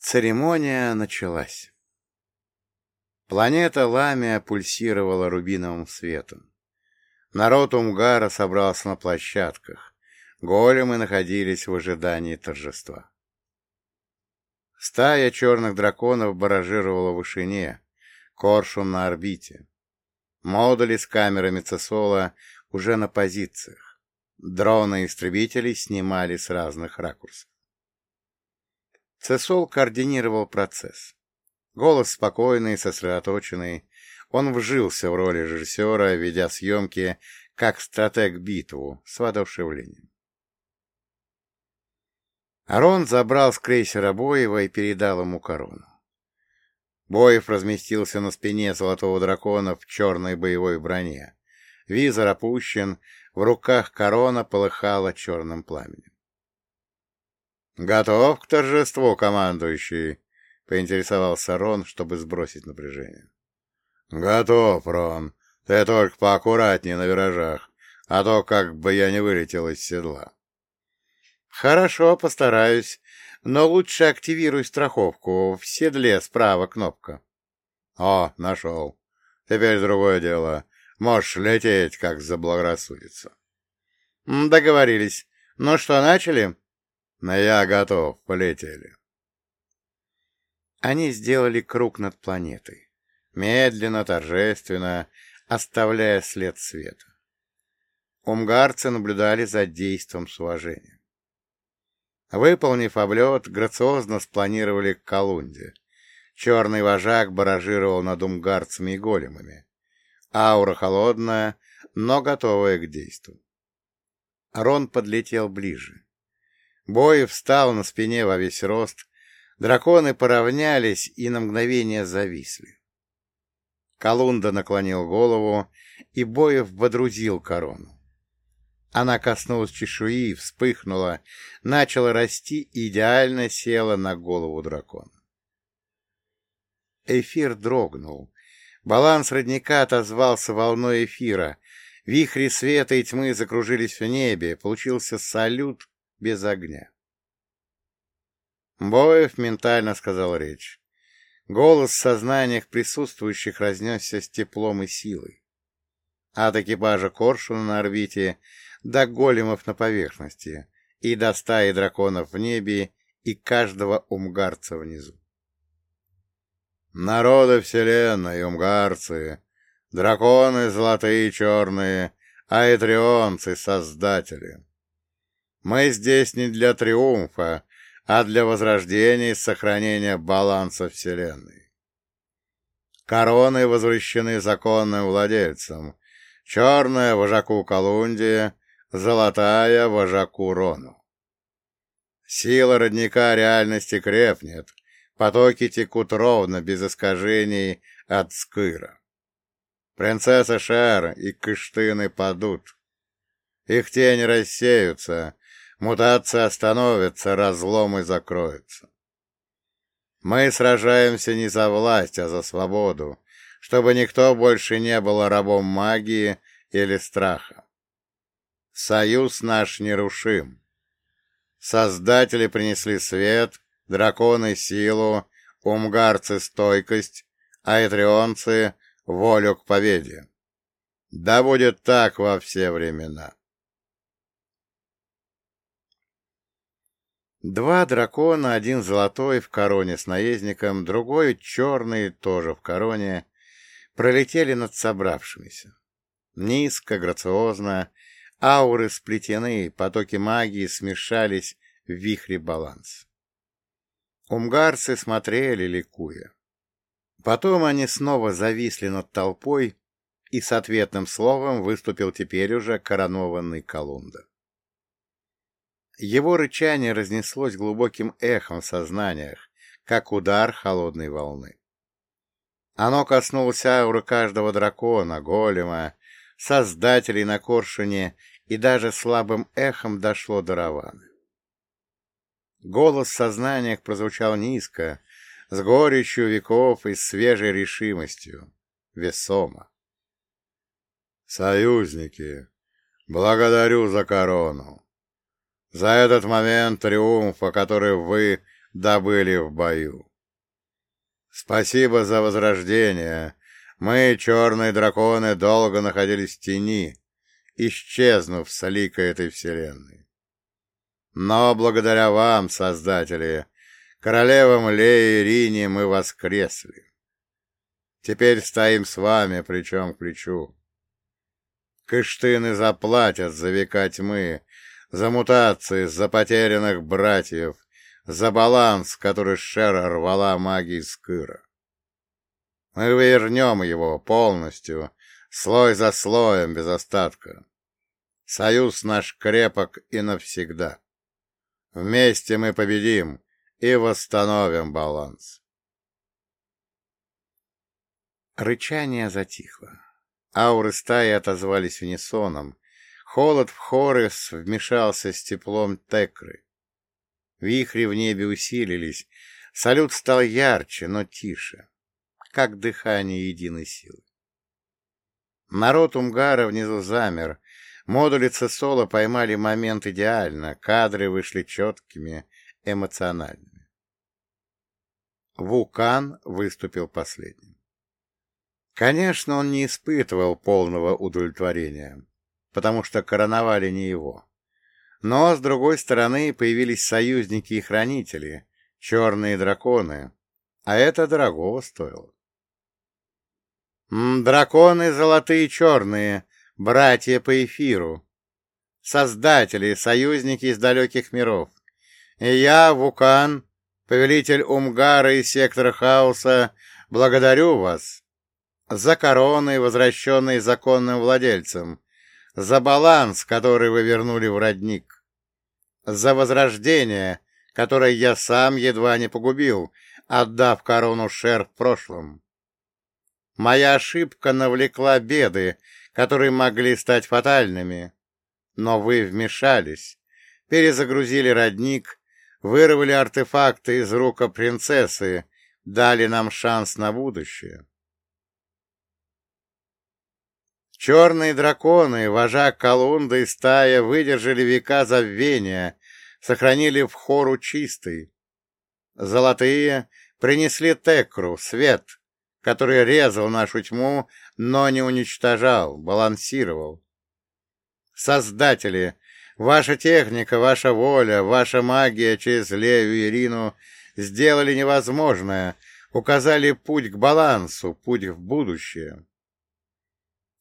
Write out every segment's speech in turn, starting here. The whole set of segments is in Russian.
Церемония началась. Планета Ламия пульсировала рубиновым светом. Народ Умгара собрался на площадках. Големы находились в ожидании торжества. Стая черных драконов баражировала в вышине, коршун на орбите. Модули с камерами Цесола уже на позициях. Дроны-истребители снимали с разных ракурсов. Цесол координировал процесс. Голос спокойный, сосредоточенный. Он вжился в роль режиссера, ведя съемки как стратег-битву с воодушевлением. Арон забрал с крейсера Боева и передал ему корону. Боев разместился на спине золотого дракона в черной боевой броне. Визор опущен, в руках корона полыхала черным пламенем. «Готов к торжеству, командующий?» — поинтересовался Рон, чтобы сбросить напряжение. «Готов, Рон. Ты только поаккуратнее на виражах, а то как бы я не вылетел из седла». «Хорошо, постараюсь, но лучше активируй страховку. В седле справа кнопка». «О, нашел. Теперь другое дело. Можешь лететь, как заблагорассудится». «Договорились. Ну что, начали?» «Но я готов. Полетели». Они сделали круг над планетой. Медленно, торжественно, оставляя след света. Умгарцы наблюдали за действом с уважением. Выполнив облет, грациозно спланировали к Колунде. Черный вожак баражировал над умгарцами и големами. Аура холодная, но готовая к действию. Рон подлетел ближе. Бой встал на спине во весь рост. Драконы поравнялись и на мгновение зависли. Колунда наклонил голову, и Боев водрузил корону. Она коснулась чешуи, вспыхнула, начала расти и идеально села на голову дракона. Эфир дрогнул. Баланс родника отозвался волной эфира. Вихри света и тьмы закружились в небе. Получился салют без огня. Боев ментально сказал речь. Голос в сознаниях присутствующих разнесся с теплом и силой. От экипажа Коршуна на орбите до големов на поверхности, и до стаи драконов в небе, и каждого умгарца внизу. Народы вселенной, умгарцы, драконы золотые и черные, аэтрионцы, создатели. Мы здесь не для триумфа, а для возрождения и сохранения баланса вселенной. Короны возвращены законным владельцам, черная — вожаку Колундия, золотая вожаку Рону. Сила родника реальности крепнет, потоки текут ровно, без искажений от скыра. Принцесса Шер и Кыштыны падут. Их тени рассеются, мутация остановится, разломы закроются. Мы сражаемся не за власть, а за свободу, чтобы никто больше не был рабом магии или страха. Союз наш нерушим. Создатели принесли свет, драконы — силу, умгарцы — стойкость, а этрионцы — волю к победе. Да будет так во все времена. Два дракона, один золотой в короне с наездником, другой черный, тоже в короне, пролетели над собравшимися. Низко, грациозно, Ауры сплетены, потоки магии смешались в вихре баланс. Умгарцы смотрели, ликуя. Потом они снова зависли над толпой, и с ответным словом выступил теперь уже коронованный Колунда. Его рычание разнеслось глубоким эхом в сознаниях, как удар холодной волны. Оно коснулось ауры каждого дракона, голема, создателей на Коршуне и даже слабым эхом дошло до Раваны. Голос в сознаниях прозвучал низко, с горечью веков и свежей решимостью, весомо. «Союзники, благодарю за корону, за этот момент триумфа, который вы добыли в бою. Спасибо за возрождение. Мы, черные драконы, долго находились в тени, исчезнув с лика этой вселенной. Но благодаря вам, создатели, королевам Леи и Рине мы воскресли. Теперь стоим с вами плечом к плечу. Кыштыны заплатят за века тьмы, за мутации, за потерянных братьев, за баланс, который Шер рвала магией Скыра. Мы вернем его полностью, слой за слоем, без остатка. Союз наш крепок и навсегда. Вместе мы победим и восстановим баланс. Рычание затихло. Ауры стаи отозвались унисоном. Холод в Хорес вмешался с теплом Текры. Вихри в небе усилились. Салют стал ярче, но тише, как дыхание единой силы. Народ Умгара внизу замер. Модули Цесола поймали момент идеально, кадры вышли четкими, эмоциональными. Вулкан выступил последним. Конечно, он не испытывал полного удовлетворения, потому что короновали не его. Но, с другой стороны, появились союзники и хранители, черные драконы, а это дорогого стоило. «Драконы золотые и черные, братья по эфиру, создатели, союзники из далеких миров. И я, Вукан, повелитель Умгара и сектора хаоса, благодарю вас за короны, возвращенные законным владельцам, за баланс, который вы вернули в родник, за возрождение, которое я сам едва не погубил, отдав корону Шер в прошлом. Моя ошибка навлекла беды, которые могли стать фатальными, но вы вмешались, перезагрузили родник, вырвали артефакты из рука принцессы, дали нам шанс на будущее. Черные драконы, вожак Колунда и стая выдержали века забвения, сохранили в хору чистый. Золотые принесли Текру, свет, который резал нашу тьму, но не уничтожал, балансировал. Создатели, ваша техника, ваша воля, ваша магия через Лею и Ирину сделали невозможное, указали путь к балансу, путь в будущее.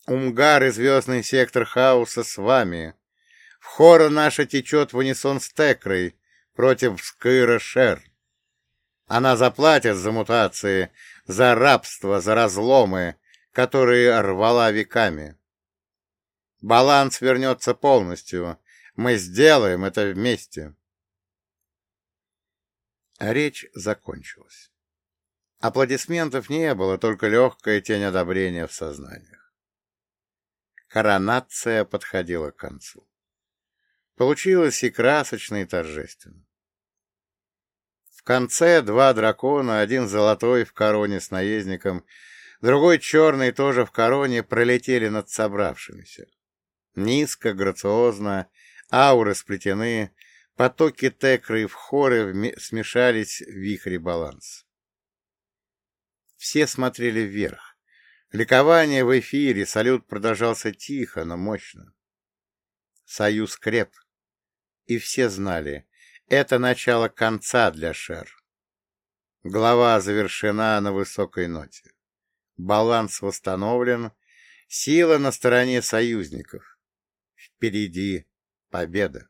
Умгар и звездный сектор хаоса с вами. В хора наша течет в унисон с Текрой против Скыра Шер. Она заплатит за мутации, за рабство, за разломы, которые рвала веками. Баланс вернется полностью. Мы сделаем это вместе. Речь закончилась. Аплодисментов не было, только легкая тень одобрения в сознании. Коронация подходила к концу. Получилось и красочно, и торжественно. В конце два дракона, один золотой в короне с наездником, другой черный тоже в короне, пролетели над собравшимися. Низко, грациозно, ауры сплетены, потоки текры в хоры смешались в вихре баланс. Все смотрели вверх, Ликование в эфире, салют продолжался тихо, но мощно. Союз креп. И все знали, это начало конца для Шер. Глава завершена на высокой ноте. Баланс восстановлен, сила на стороне союзников. Впереди победа.